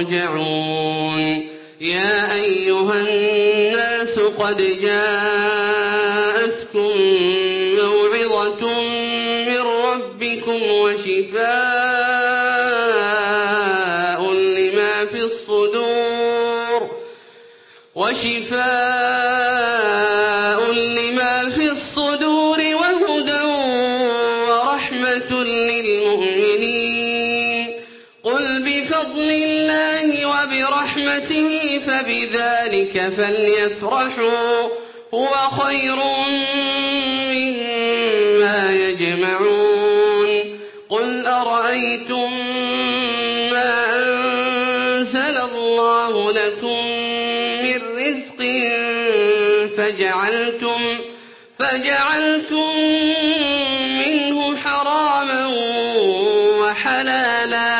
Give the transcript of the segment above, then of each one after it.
ترجعون يا أيها الناس قد جاءتكم موعظة من ربكم وشفاء لما في الصدور. وشفاء فبذلك فليفرحوا هو خير مما يجمعون. قل أرأيتم ما أنزل الله لكم من رزق فجعلتم فجعلتم منه حراما وحلالا.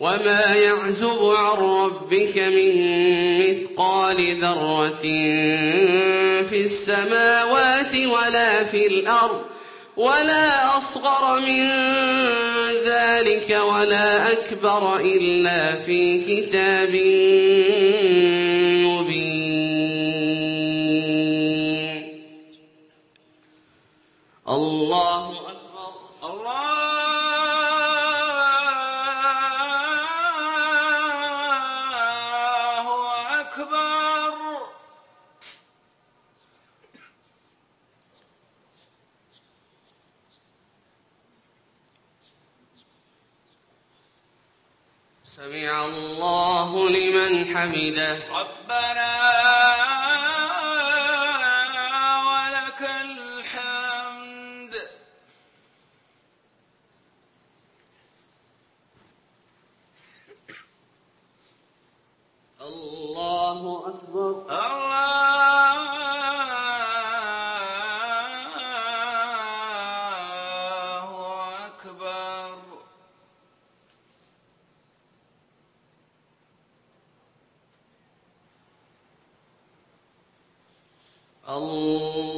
وما يعزب عن ربك من مثقال ذرة في السماوات ولا في الأرض ولا أصغر من ذلك ولا أكبر إلا في كتاب مبين. الله أكبر. الله حمده. ربنا الله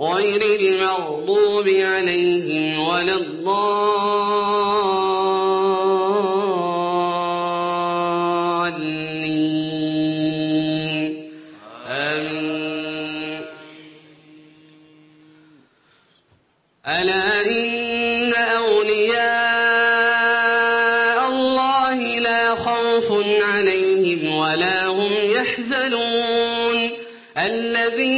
غير المغضوب عليهم ولا الضالين. آمين. ألا إن أولياء الله لا خوف عليهم ولا هم يحزنون. الذين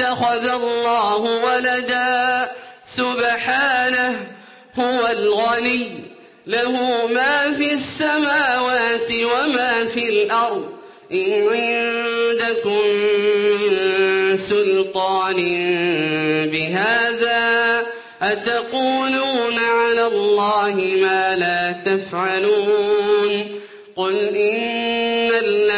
اتخذ الله ولدا. سبحانه هو الغني. له ما في السماوات وما في الأرض. إن عندكم سلطان بهذا أتقولون على الله ما لا تفعلون. قل إن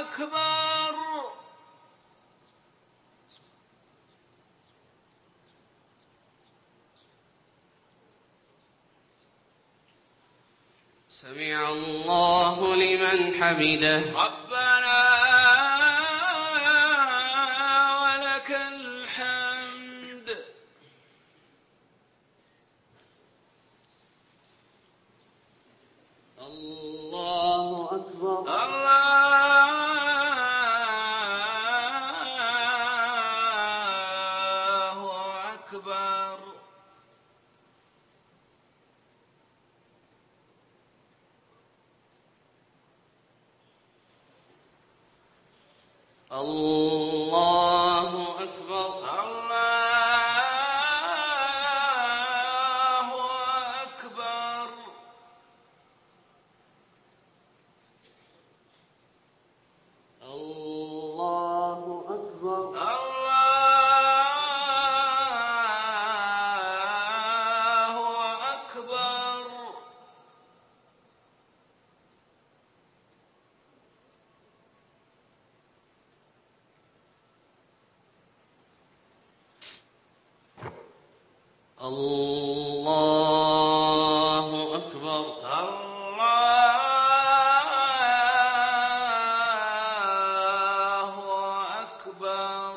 أكبر. سمع الله لمن حمده. الله الله أكبر الله أكبر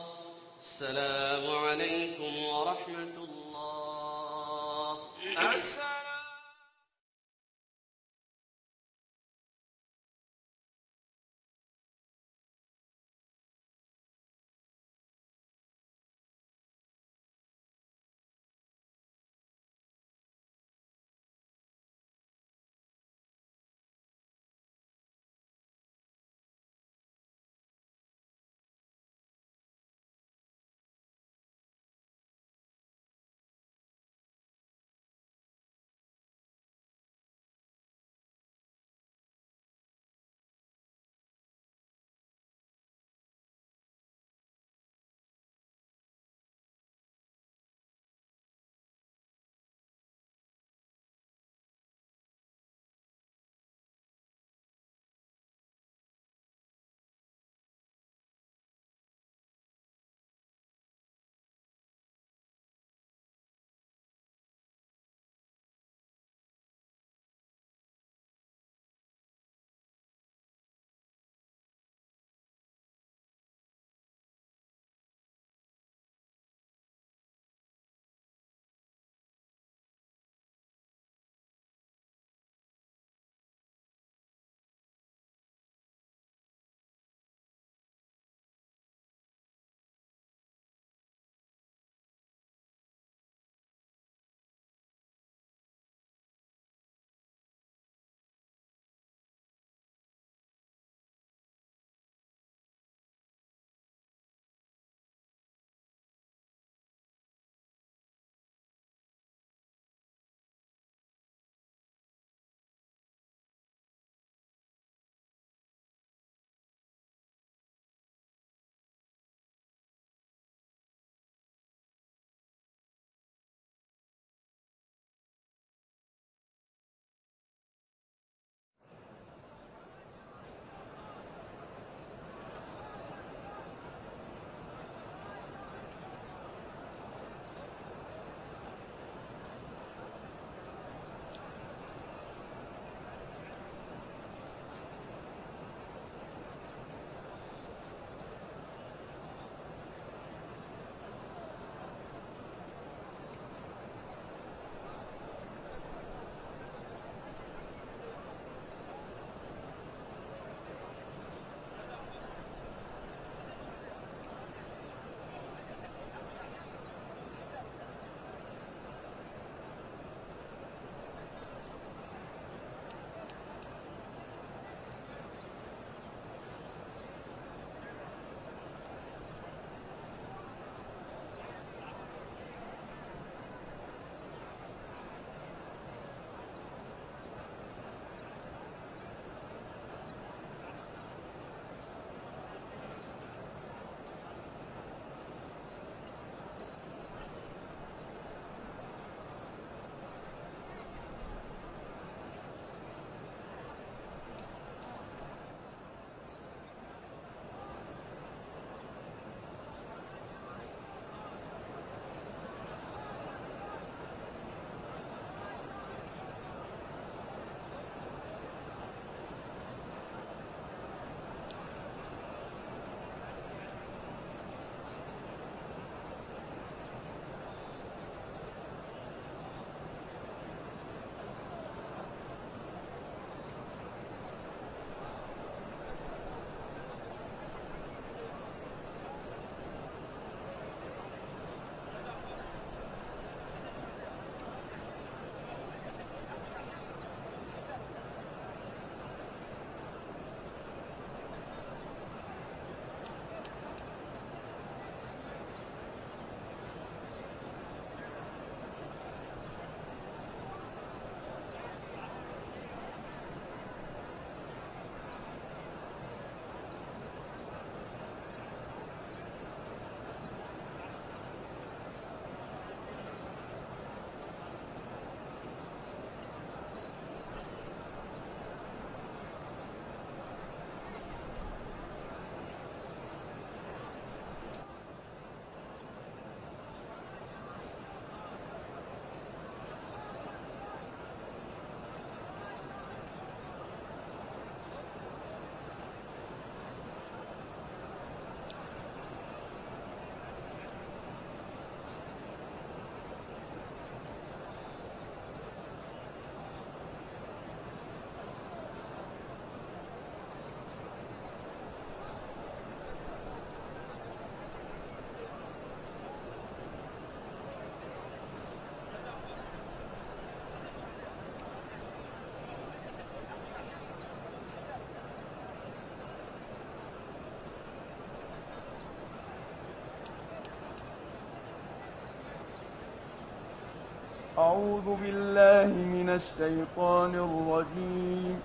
أعوذ بالله من الشيطان الرجيم.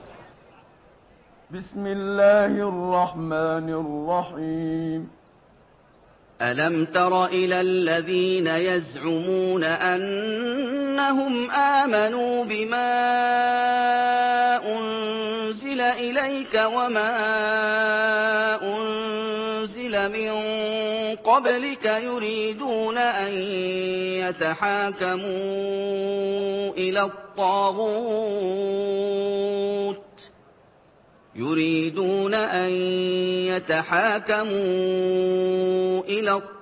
بسم الله الرحمن الرحيم. ألم تر إلى الذين يزعمون أنهم آمنوا بما أنزل إليك وما أنزل من قبلك يريدون أن يتحاكموا إلى الطاغوت. يريدون أن يتحاكموا إلى الطاغوت.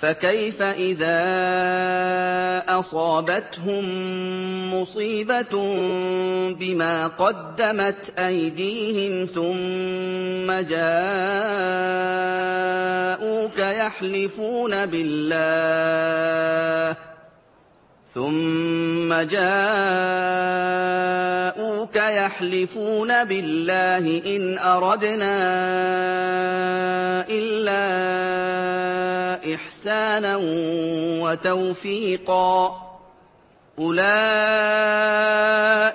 فكيف إذا أصابتهم مصيبة بما قدمت أيديهم ثم جاءوك يحلفون بالله ثم جاءوك يحلفون بالله إن أردنا إلا إحسانا وتوفيقا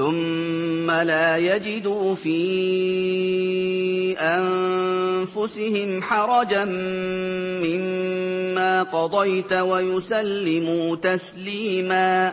ثم لا يجدوا في أنفسهم حرجا مما قضيت ويسلموا تسليما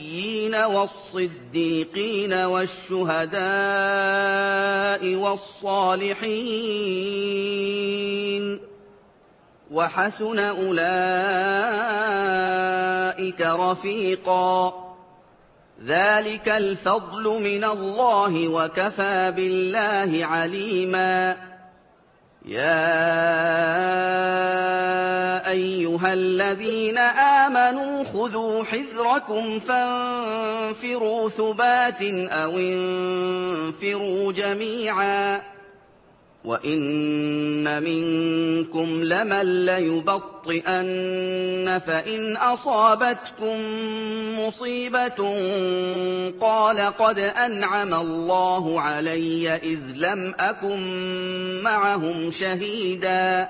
والصديقين والشهداء والصالحين وحسن أولئك رفيقا ذلك الفضل من الله وكفى بالله عليما يا أيها الذين آمنوا خذوا حذركم فانفروا ثبات أو انفروا جميعا وان منكم لمن ليبطئن فان اصابتكم مصيبه قال قد انعم الله علي اذ لم اكن معهم شهيدا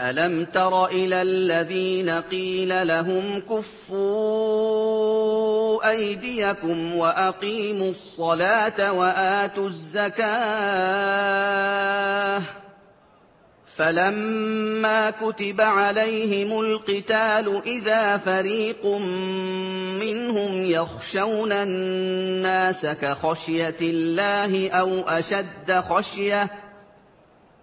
أَلَمْ تَرَ إِلَى الَّذِينَ قِيلَ لَهُمْ كُفُّوا أَيْدِيَكُمْ وَأَقِيمُوا الصَّلَاةَ وَآتُوا الزَّكَاةَ فَلَمَّا كُتِبَ عَلَيْهِمُ الْقِتَالُ إِذَا فَرِيقٌ مِّنْهُمْ يَخْشَوْنَ النَّاسَ كَخَشْيَةِ اللَّهِ أَوْ أَشَدَّ خَشْيَةً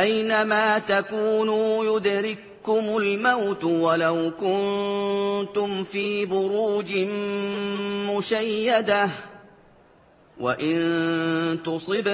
أَيْنَمَا تَكُونُوا يُدْرِككُّمُ الْمَوْتُ وَلَوْ كُنتُمْ فِي بُرُوجٍ مُّشَيَّدَةٍ ۗ وَإِن تُصِبْ